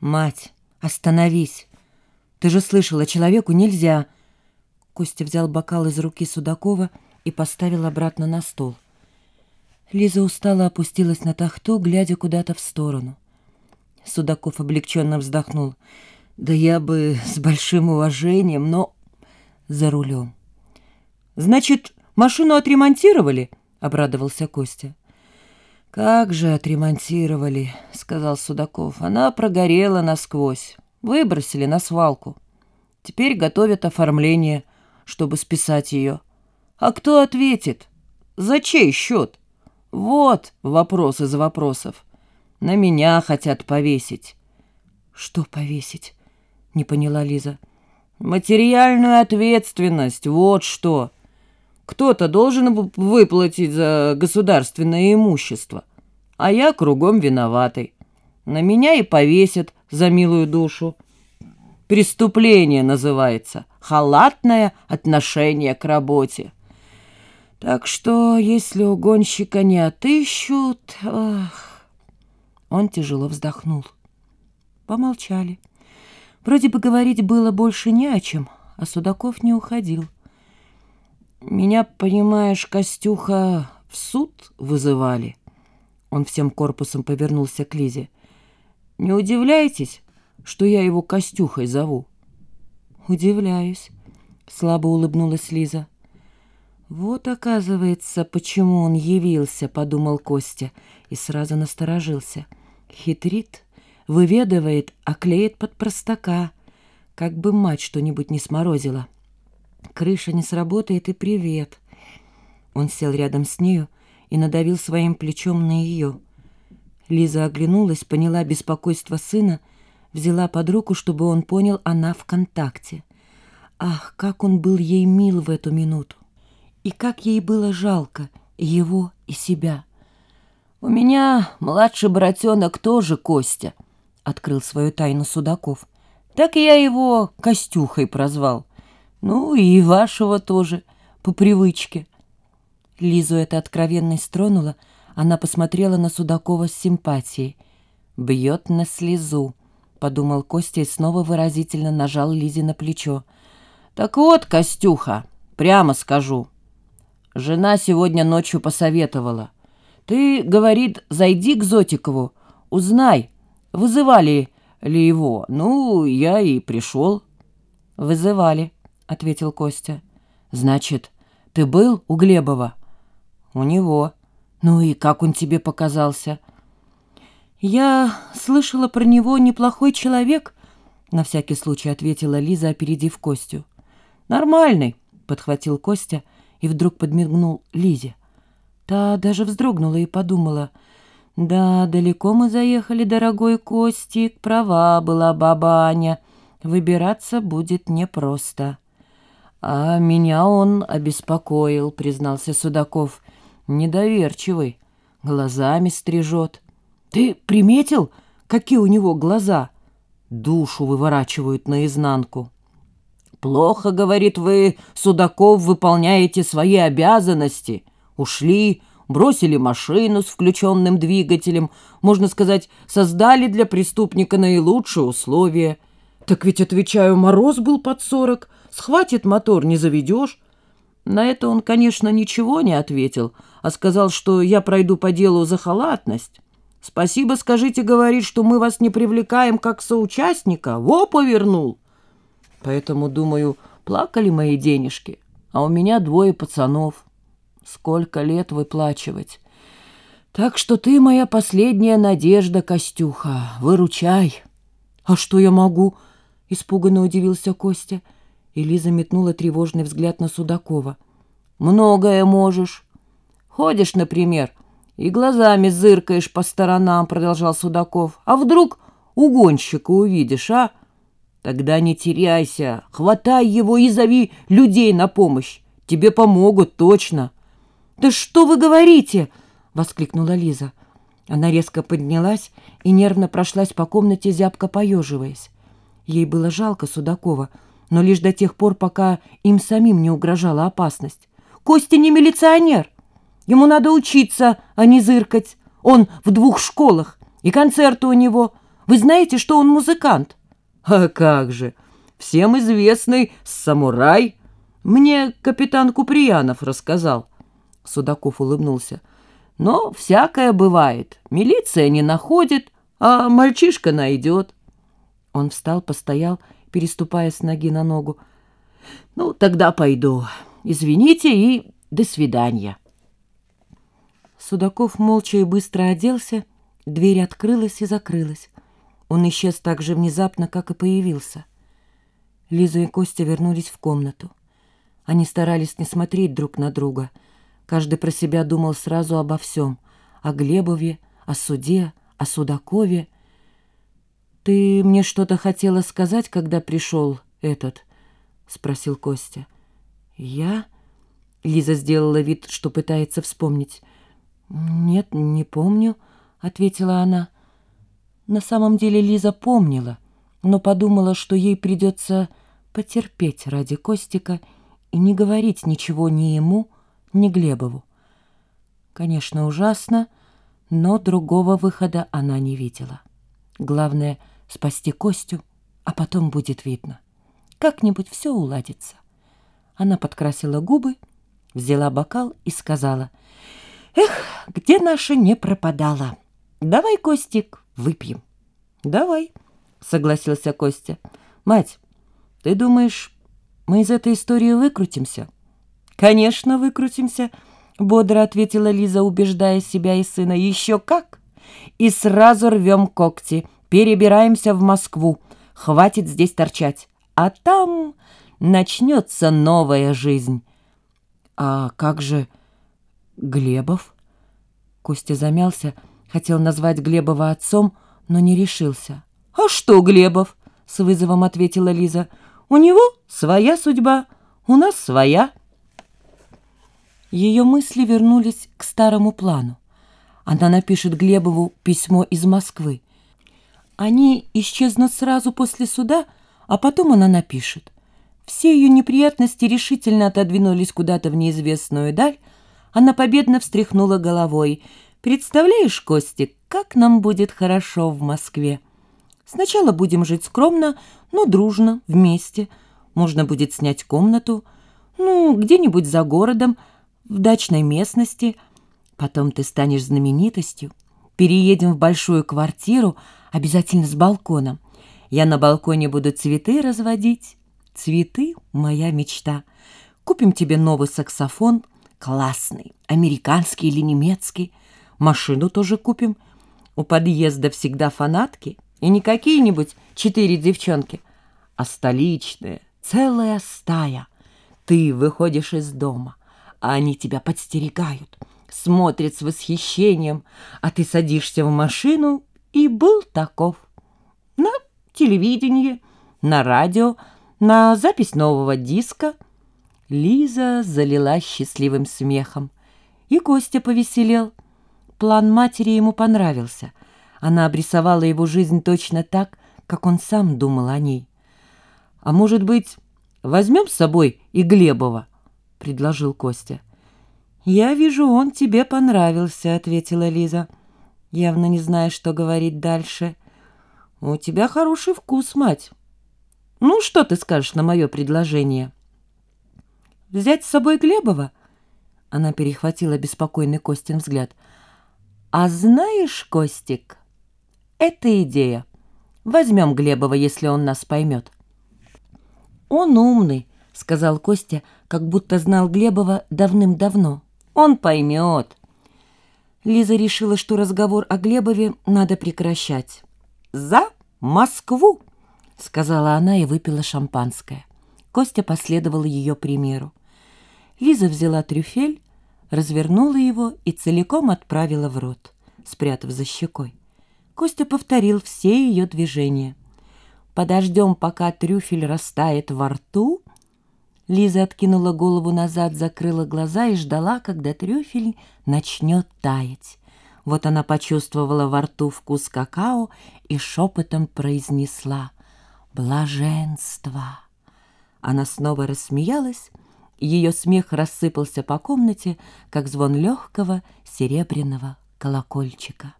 «Мать, остановись! Ты же слышала, человеку нельзя!» Костя взял бокал из руки Судакова и поставил обратно на стол. Лиза устало опустилась на тахту, глядя куда-то в сторону. Судаков облегченно вздохнул. «Да я бы с большим уважением, но за рулем». «Значит, машину отремонтировали?» — обрадовался Костя. «Как же отремонтировали», — сказал Судаков. «Она прогорела насквозь. Выбросили на свалку. Теперь готовят оформление, чтобы списать ее. А кто ответит? За чей счет? Вот вопрос из вопросов. На меня хотят повесить». «Что повесить?» — не поняла Лиза. «Материальную ответственность, вот что». Кто-то должен выплатить за государственное имущество, а я кругом виноватый. На меня и повесят за милую душу. Преступление называется халатное отношение к работе. Так что, если угонщика не отыщут... Ах... Он тяжело вздохнул. Помолчали. Вроде бы говорить было больше не о чем, а Судаков не уходил. Меня, понимаешь, Костюха в суд вызывали. Он всем корпусом повернулся к Лизе. Не удивляйтесь, что я его Костюхой зову? Удивляюсь, слабо улыбнулась Лиза. Вот, оказывается, почему он явился, подумал Костя и сразу насторожился. Хитрит, выведывает, а клеит под простака, как бы мать что-нибудь не сморозила. Крыша не сработает и привет. Он сел рядом с нею и надавил своим плечом на ее. Лиза оглянулась, поняла беспокойство сына, взяла под руку, чтобы он понял, она в контакте. Ах, как он был ей мил в эту минуту! И как ей было жалко его и себя. «У меня младший братенок тоже Костя», — открыл свою тайну Судаков. «Так я его Костюхой прозвал. Ну, и вашего тоже, по привычке. Лизу это откровенность тронула, она посмотрела на Судакова с симпатией. «Бьет на слезу», — подумал Костя и снова выразительно нажал Лизе на плечо. «Так вот, Костюха, прямо скажу. Жена сегодня ночью посоветовала. Ты, говорит, зайди к Зотикову, узнай, вызывали ли его. Ну, я и пришел». «Вызывали», ответил Костя. «Значит, ты был у Глебова?» «У него». «Ну и как он тебе показался?» «Я слышала про него неплохой человек», — на всякий случай ответила Лиза, опередив Костю. «Нормальный», — подхватил Костя и вдруг подмигнул Лизе. Та даже вздрогнула и подумала. «Да, далеко мы заехали, дорогой Костик, права была баба Аня. Выбираться будет непросто». «А меня он обеспокоил», — признался Судаков. «Недоверчивый, глазами стрижет». «Ты приметил, какие у него глаза?» Душу выворачивают наизнанку. «Плохо, — говорит, — вы, Судаков, выполняете свои обязанности. Ушли, бросили машину с включенным двигателем, можно сказать, создали для преступника наилучшие условия. Так ведь, отвечаю, мороз был под сорок, Схватит мотор, не заведешь. На это он, конечно, ничего не ответил, а сказал, что я пройду по делу за халатность. Спасибо, скажите, говорит, что мы вас не привлекаем как соучастника. Во, повернул. Поэтому, думаю, плакали мои денежки, а у меня двое пацанов. Сколько лет выплачивать? Так что ты моя последняя надежда, Костюха. Выручай. А что я могу? Испуганно удивился Костя. — и Лиза метнула тревожный взгляд на Судакова. «Многое можешь. Ходишь, например, и глазами зыркаешь по сторонам», — продолжал Судаков. «А вдруг угонщика увидишь, а? Тогда не теряйся, хватай его и зови людей на помощь. Тебе помогут, точно». «Да что вы говорите?» — воскликнула Лиза. Она резко поднялась и нервно прошлась по комнате, зябко поеживаясь. Ей было жалко Судакова — но лишь до тех пор, пока им самим не угрожала опасность. «Костя не милиционер. Ему надо учиться, а не зыркать. Он в двух школах, и концерты у него. Вы знаете, что он музыкант?» «А как же! Всем известный самурай. Мне капитан Куприянов рассказал». Судаков улыбнулся. «Но всякое бывает. Милиция не находит, а мальчишка найдет». Он встал, постоял, переступая с ноги на ногу. «Ну, тогда пойду. Извините и до свидания». Судаков молча и быстро оделся, дверь открылась и закрылась. Он исчез так же внезапно, как и появился. Лиза и Костя вернулись в комнату. Они старались не смотреть друг на друга. Каждый про себя думал сразу обо всем. О Глебове, о суде, о Судакове. «Ты мне что-то хотела сказать, когда пришел этот?» — спросил Костя. «Я?» — Лиза сделала вид, что пытается вспомнить. «Нет, не помню», — ответила она. На самом деле Лиза помнила, но подумала, что ей придется потерпеть ради Костика и не говорить ничего ни ему, ни Глебову. Конечно, ужасно, но другого выхода она не видела. Главное — спасти Костю, а потом будет видно. Как-нибудь все уладится. Она подкрасила губы, взяла бокал и сказала — Эх, где наша не пропадала? Давай, Костик, выпьем. Давай, согласился Костя. Мать, ты думаешь, мы из этой истории выкрутимся? Конечно, выкрутимся, бодро ответила Лиза, убеждая себя и сына. Еще как! И сразу рвем когти, перебираемся в Москву. Хватит здесь торчать. А там начнется новая жизнь. А как же... Глебов? Костя замялся, хотел назвать Глебова отцом, но не решился. «А что Глебов?» — с вызовом ответила Лиза. «У него своя судьба, у нас своя». Ее мысли вернулись к старому плану. Она напишет Глебову письмо из Москвы. Они исчезнут сразу после суда, а потом она напишет. Все ее неприятности решительно отодвинулись куда-то в неизвестную даль, она победно встряхнула головой. «Представляешь, Костик, как нам будет хорошо в Москве? Сначала будем жить скромно, но дружно, вместе. Можно будет снять комнату, ну, где-нибудь за городом, в дачной местности. Потом ты станешь знаменитостью. Переедем в большую квартиру, обязательно с балконом. Я на балконе буду цветы разводить. Цветы — моя мечта. Купим тебе новый саксофон — Классный, американский или немецкий. Машину тоже купим. У подъезда всегда фанатки, и не какие-нибудь четыре девчонки, а столичные, целая стая. Ты выходишь из дома, а они тебя подстерегают, смотрят с восхищением, а ты садишься в машину и был таков. На телевидении, на радио, на запись нового диска — Лиза залилась счастливым смехом. И Костя повеселел. План матери ему понравился. Она обрисовала его жизнь точно так, как он сам думал о ней. «А может быть, возьмем с собой и Глебова?» — предложил Костя. «Я вижу, он тебе понравился», — ответила Лиза, явно не зная, что говорить дальше. «У тебя хороший вкус, мать. Ну, что ты скажешь на мое предложение?» Взять с собой Глебова?» Она перехватила беспокойный Костин взгляд. «А знаешь, Костик, это идея. Возьмем Глебова, если он нас поймет». «Он умный», — сказал Костя, как будто знал Глебова давным-давно. «Он поймет». Лиза решила, что разговор о Глебове надо прекращать. «За Москву!» — сказала она и выпила шампанское. Костя последовал ее примеру. Лиза взяла трюфель, развернула его и целиком отправила в рот, спрятав за щекой. Костя повторил все ее движения. «Подождем, пока трюфель растает во рту». Лиза откинула голову назад, закрыла глаза и ждала, когда трюфель начнет таять. Вот она почувствовала во рту вкус какао и шепотом произнесла «Блаженство». Она снова рассмеялась, ее смех рассыпался по комнате, как звон легкого серебряного колокольчика.